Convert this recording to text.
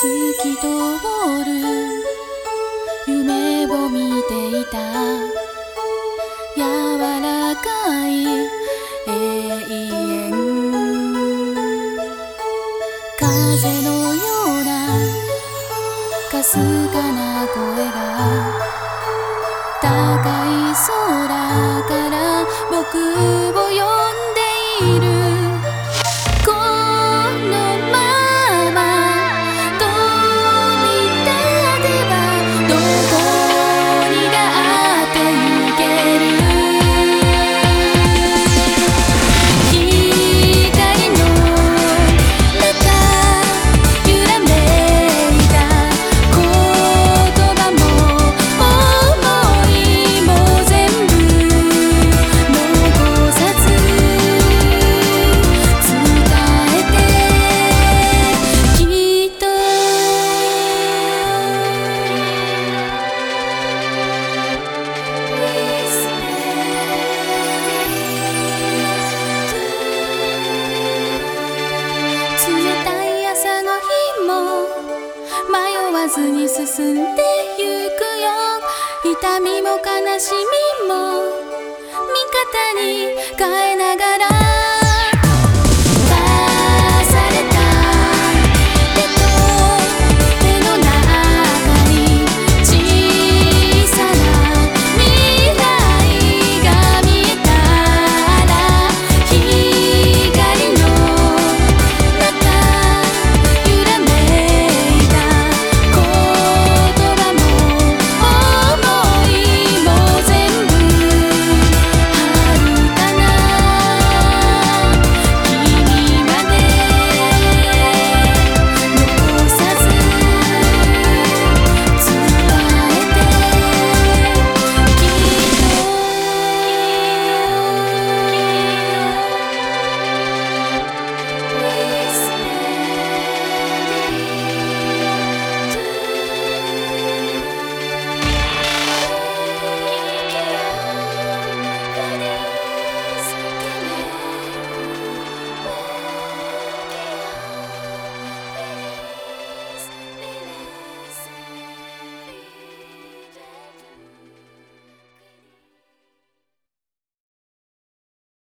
透き通る。夢を見ていた。柔らかい。永遠。風のような。かすかな声が。高い空から僕を呼んでいる。わずに進んでゆくよ。痛みも悲しみも味方に変えながら。